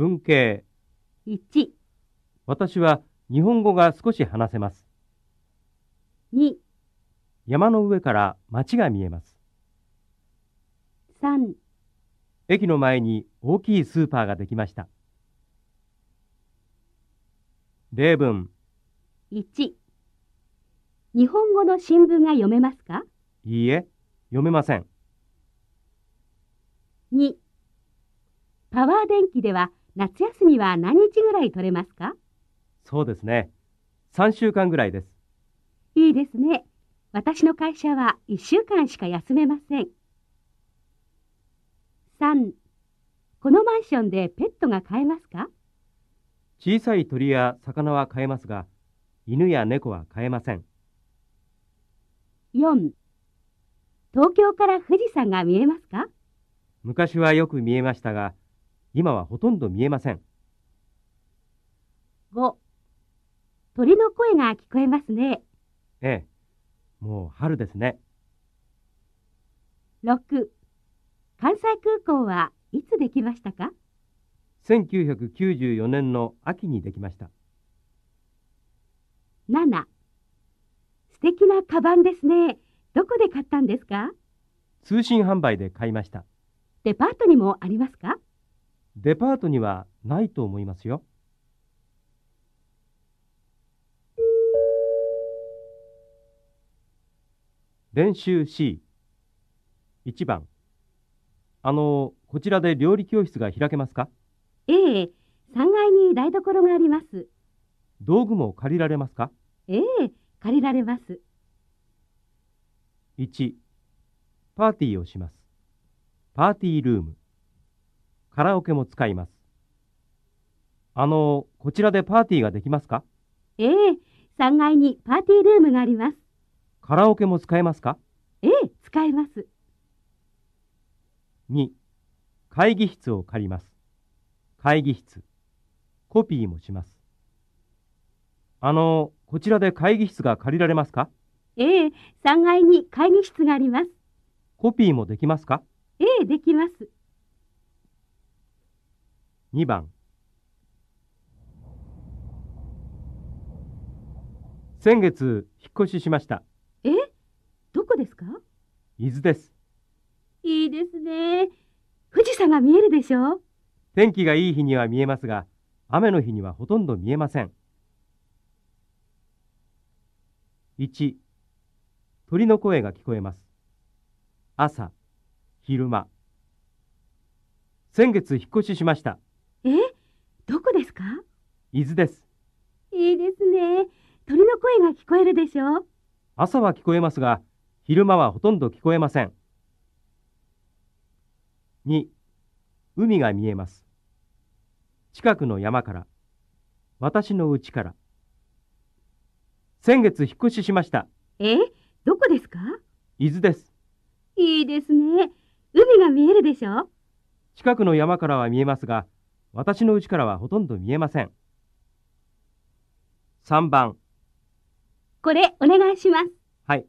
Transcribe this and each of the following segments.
文系。1、私は日本語が少し話せます。2、山の上から町が見えます。3、駅の前に大きいスーパーができました。例文、1。日本語の新聞が読めますか？いいえ、読めません。?2。パワー電気では夏休みは何日ぐらい取れますか？そうですね。3週間ぐらいです。いいですね。私の会社は1週間しか休めません。3。このマンションでペットが飼えますか？小さい鳥や魚は飼えますが、犬や猫は飼えません。?4。東京から富士山が見えますか？昔はよく見えましたが、今はほとんど見えません。5。鳥の声が聞こえますね。ええ、もう春ですね。6。関西空港はいつできましたか？1994年の秋にできました。7。素敵なカバンですね。どこで買ったんですか？通信販売で買いました。デパートにもありますか？デパートにはないと思いますよ。練習 C。1番。あの、こちらで料理教室が開けますか？ええ、3階に台所があります。道具も借りられますか？ええ、借りられます。1パーティーをしますパーティールームカラオケも使いますあのこちらでパーティーができますか？ええ、3階にパーティールームがあります。カラオケも使えますか？ええ、使えます。2会議室を借ります会議室コピーもしますあのこちらで会議室が借りられますか？ええ、3階に会議室があります。コピーもできますか？ええ、できます。2番。先月引っ越ししました。え？どこですか？伊豆です。いいですね。富士山が見えるでしょ？天気がいい日には見えますが雨の日にはほとんど見えません。1鳥の声が聞こえます。朝昼間。先月引っ越ししました伊豆です。いいですね。鳥の声が聞こえるでしょ？朝は聞こえますが昼間はほとんど聞こえません。2海が見えます。近くの山から私の家から。先月引っ越ししました。え？どこですか？伊豆です。いいですね。海が見えるでしょ？近くの山からは見えますが私の家からはほとんど見えません3番。これお願いします。はい。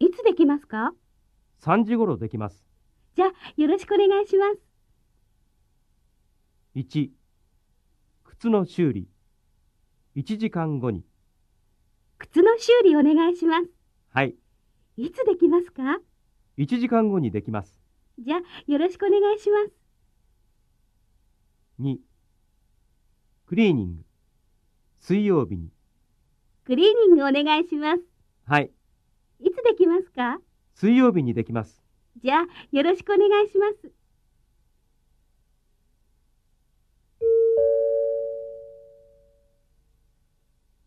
いつできますか？3時頃できます。じゃあ、よろしくお願いします。1靴の修理。1時間後に。靴の修理お願いします。はい。いつできますか？1時間後にできます。じゃあ、よろしくお願いします。2クリーニング水曜日にクリーニングお願いします。はいいつできますか？水曜日にできますじゃあ、よろしくお願いします。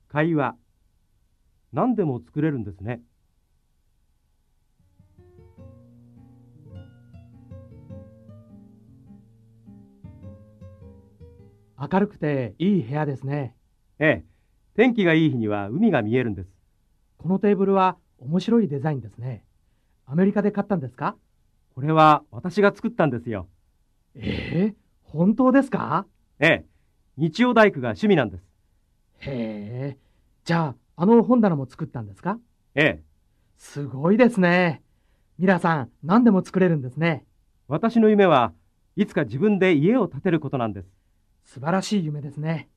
会話何でも作れるんですね明るくていい部屋ですね。ええ。天気がいい日には海が見えるんです。このテーブルは面白いデザインですね。アメリカで買ったんですか？これは私が作ったんですよ。ええ？本当ですか？ええ。日曜大工が趣味なんです。へえ。じゃあ、あの本棚も作ったんですか？ええ。すごいですね。ミラさん、何でも作れるんですね。私の夢はいつか自分で家を建てることなんです。素晴らしい夢ですね。